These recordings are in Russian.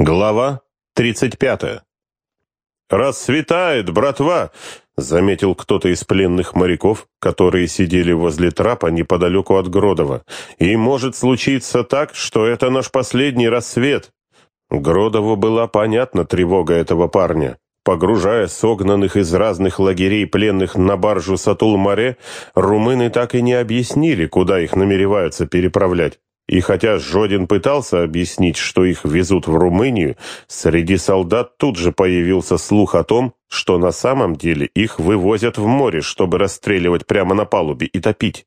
Глава 35. «Рассветает, братва!» — заметил кто-то из пленных моряков, которые сидели возле трапа неподалеку от Гродова. «И может случиться так, что это наш последний рассвет». Гродову была понятна тревога этого парня. Погружая согнанных из разных лагерей пленных на баржу Сатул-Море, румыны так и не объяснили, куда их намереваются переправлять. И хотя Жодин пытался объяснить, что их везут в Румынию, среди солдат тут же появился слух о том, что на самом деле их вывозят в море, чтобы расстреливать прямо на палубе и топить.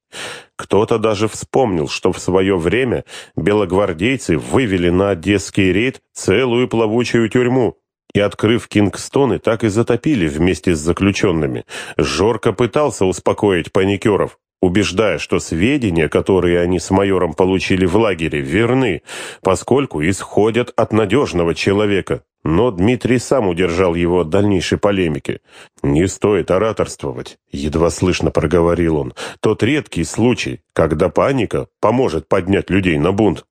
Кто-то даже вспомнил, что в свое время белогвардейцы вывели на Одесский рейд целую плавучую тюрьму, и, открыв Кингстоны, так и затопили вместе с заключенными. Жорко пытался успокоить паникеров убеждая, что сведения, которые они с майором получили в лагере, верны, поскольку исходят от надежного человека. Но Дмитрий сам удержал его от дальнейшей полемики. «Не стоит ораторствовать», — едва слышно проговорил он. «Тот редкий случай, когда паника поможет поднять людей на бунт».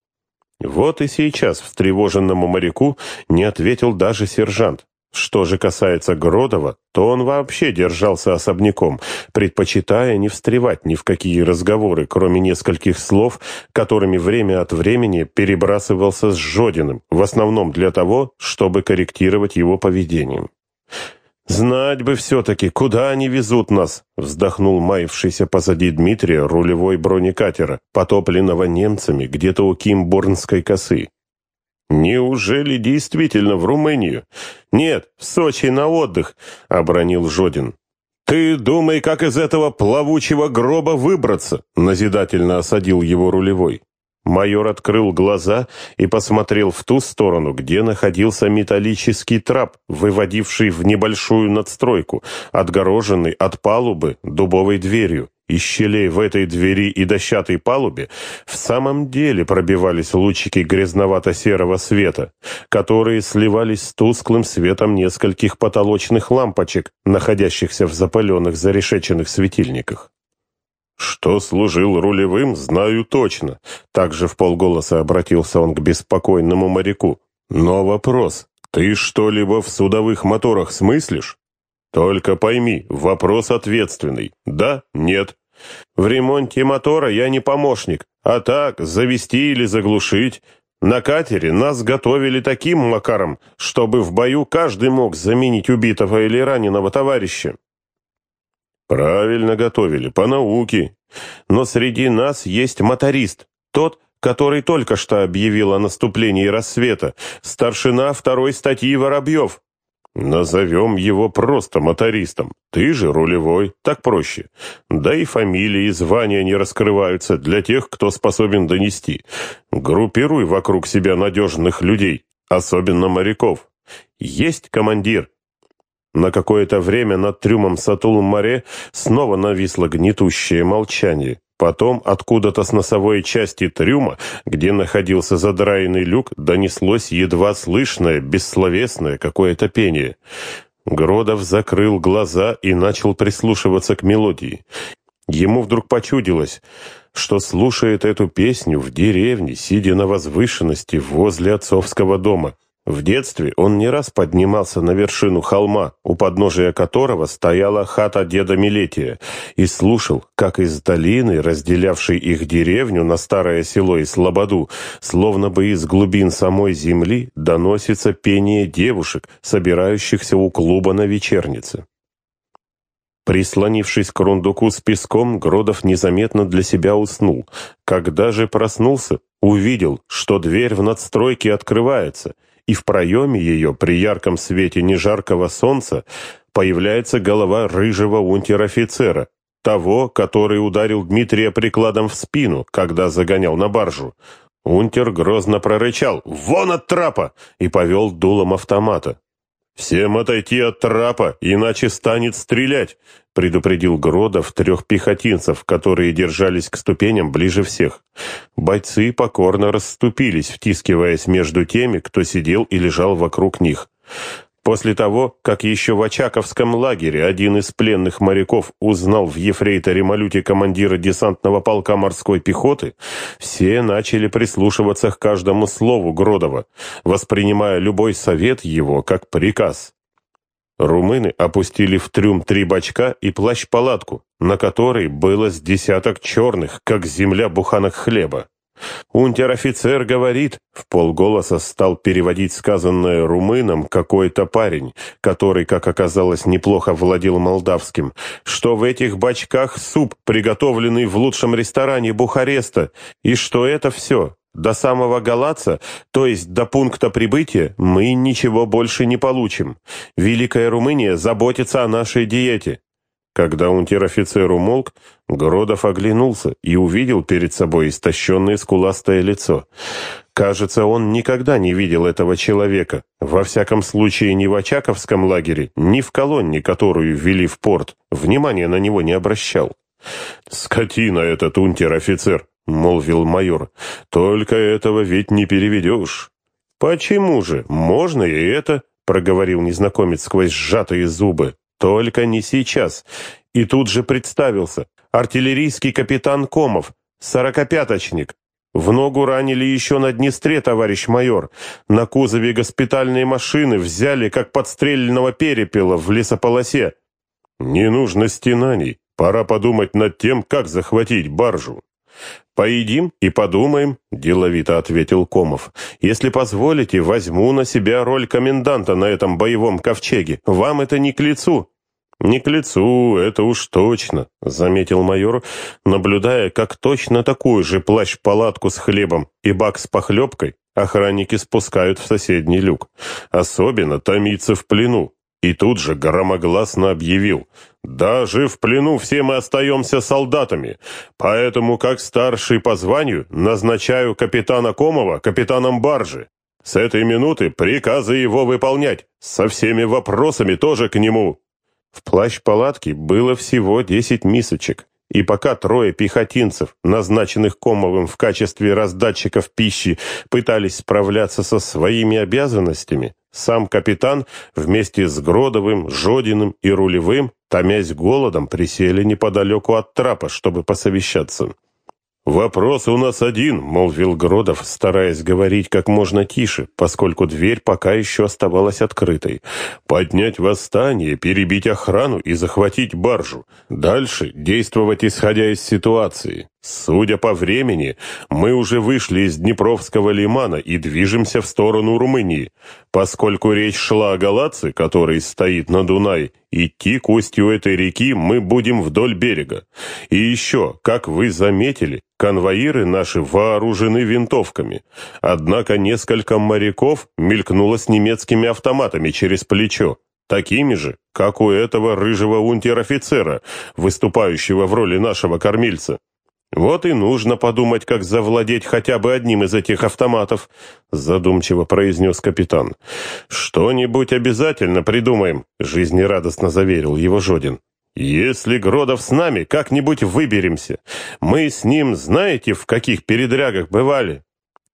Вот и сейчас встревоженному моряку не ответил даже сержант. Что же касается Гродова, то он вообще держался особняком, предпочитая не встревать ни в какие разговоры, кроме нескольких слов, которыми время от времени перебрасывался с Жодиным, в основном для того, чтобы корректировать его поведение. «Знать бы все-таки, куда они везут нас!» — вздохнул маявшийся позади Дмитрия рулевой бронекатера, потопленного немцами где-то у Кимборнской косы. «Неужели действительно в Румынию?» «Нет, в Сочи на отдых», — обронил Жодин. «Ты думай, как из этого плавучего гроба выбраться», — назидательно осадил его рулевой. Майор открыл глаза и посмотрел в ту сторону, где находился металлический трап, выводивший в небольшую надстройку, отгороженный от палубы дубовой дверью. Из щелей в этой двери и дощатой палубе в самом деле пробивались лучики грязновато-серого света, которые сливались с тусклым светом нескольких потолочных лампочек, находящихся в запаленных зарешеченных светильниках. «Что служил рулевым, знаю точно», — также в полголоса обратился он к беспокойному моряку. «Но вопрос, ты что-либо в судовых моторах смыслишь?» «Только пойми, вопрос ответственный. Да, нет, в ремонте мотора я не помощник, а так, завести или заглушить. На катере нас готовили таким макаром, чтобы в бою каждый мог заменить убитого или раненого товарища. Правильно готовили, по науке. Но среди нас есть моторист, тот, который только что объявил о наступлении рассвета, старшина второй статьи Воробьев. Назовем его просто мотористом. Ты же рулевой, так проще. Да и фамилии и звания не раскрываются для тех, кто способен донести. Группируй вокруг себя надежных людей, особенно моряков. Есть командир. На какое-то время над трюмом Сатул-Море снова нависло гнетущее молчание. Потом откуда-то с носовой части трюма, где находился задраенный люк, донеслось едва слышное, бессловесное какое-то пение. Гродов закрыл глаза и начал прислушиваться к мелодии. Ему вдруг почудилось, что слушает эту песню в деревне, сидя на возвышенности возле отцовского дома. В детстве он не раз поднимался на вершину холма, у подножия которого стояла хата деда Милетия, и слушал, как из долины, разделявшей их деревню на старое село и слободу, словно бы из глубин самой земли, доносится пение девушек, собирающихся у клуба на вечернице. Прислонившись к рундуку с песком, Гродов незаметно для себя уснул. Когда же проснулся, увидел, что дверь в надстройке открывается — и в проеме ее при ярком свете нежаркого солнца появляется голова рыжего унтер-офицера, того, который ударил Дмитрия прикладом в спину, когда загонял на баржу. Унтер грозно прорычал «Вон от трапа!» и повел дулом автомата. «Всем отойти от трапа, иначе станет стрелять!» предупредил Гродов трех пехотинцев, которые держались к ступеням ближе всех. Бойцы покорно расступились, втискиваясь между теми, кто сидел и лежал вокруг них. После того, как еще в Очаковском лагере один из пленных моряков узнал в ефрейторе Малюте командира десантного полка морской пехоты, все начали прислушиваться к каждому слову Гродова, воспринимая любой совет его как приказ. Румыны опустили в трюм три бачка и плащ-палатку, на которой было с десяток черных, как земля буханок хлеба. «Унтер-офицер говорит», — в полголоса стал переводить сказанное румыном какой-то парень, который, как оказалось, неплохо владел молдавским, что в этих бачках суп, приготовленный в лучшем ресторане Бухареста, и что это все. До самого Галаца, то есть до пункта прибытия, мы ничего больше не получим. Великая Румыния заботится о нашей диете. Когда унтер-офицер умолк, Гродов оглянулся и увидел перед собой истощенное скуластое лицо. Кажется, он никогда не видел этого человека, во всяком случае ни в Очаковском лагере, ни в колонне, которую ввели в порт, внимания на него не обращал. «Скотина этот унтер-офицер», — молвил майор, — «только этого ведь не переведешь». «Почему же? Можно и это», — проговорил незнакомец сквозь сжатые зубы. Только не сейчас. И тут же представился. Артиллерийский капитан Комов, сорокопяточник. В ногу ранили еще на Днестре, товарищ майор. На кузове госпитальной машины взяли, как подстрельного перепела в лесополосе. Не нужно стенаний. Пора подумать над тем, как захватить баржу. «Поедим и подумаем», — деловито ответил Комов. «Если позволите, возьму на себя роль коменданта на этом боевом ковчеге. Вам это не к лицу». «Не к лицу, это уж точно», — заметил майор, наблюдая, как точно такую же плащ-палатку с хлебом и бак с похлебкой охранники спускают в соседний люк. Особенно томиться в плену. И тут же громогласно объявил, «Даже в плену все мы остаемся солдатами, поэтому, как старший по званию, назначаю капитана Комова капитаном баржи. С этой минуты приказы его выполнять, со всеми вопросами тоже к нему». В плащ-палатке было всего десять мисочек, и пока трое пехотинцев, назначенных Комовым в качестве раздатчиков пищи, пытались справляться со своими обязанностями, сам капитан вместе с Гродовым, Жодиным и Рулевым, томясь голодом, присели неподалеку от трапа, чтобы посовещаться. «Вопрос у нас один», — молвил Гродов, стараясь говорить как можно тише, поскольку дверь пока еще оставалась открытой. «Поднять восстание, перебить охрану и захватить баржу. Дальше действовать исходя из ситуации. Судя по времени, мы уже вышли из Днепровского лимана и движемся в сторону Румынии. Поскольку речь шла о Галаце, который стоит на Дунай, идти к устью этой реки мы будем вдоль берега. И еще, как вы заметили, конвоиры наши вооружены винтовками. Однако несколько моряков мелькнуло с немецкими автоматами через плечо такими же, как у этого рыжего унтер-офицера, выступающего в роли нашего кормильца. «Вот и нужно подумать, как завладеть хотя бы одним из этих автоматов», задумчиво произнес капитан. «Что-нибудь обязательно придумаем», жизнерадостно заверил его Жодин. «Если Гродов с нами, как-нибудь выберемся. Мы с ним знаете, в каких передрягах бывали?»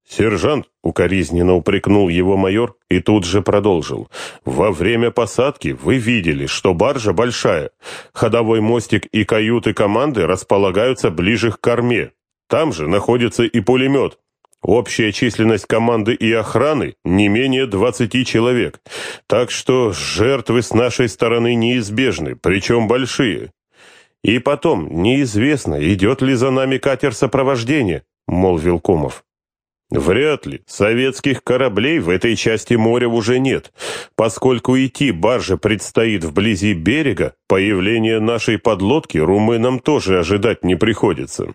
«Сержант», — укоризненно упрекнул его майор и тут же продолжил. «Во время посадки вы видели, что баржа большая. Ходовой мостик и каюты команды располагаются ближе к корме. Там же находится и пулемет. Общая численность команды и охраны не менее 20 человек. Так что жертвы с нашей стороны неизбежны, причем большие. И потом, неизвестно, идет ли за нами катер сопровождения», — молвил Комов. Вряд ли. Советских кораблей в этой части моря уже нет. Поскольку идти барже предстоит вблизи берега, появление нашей подлодки румынам тоже ожидать не приходится.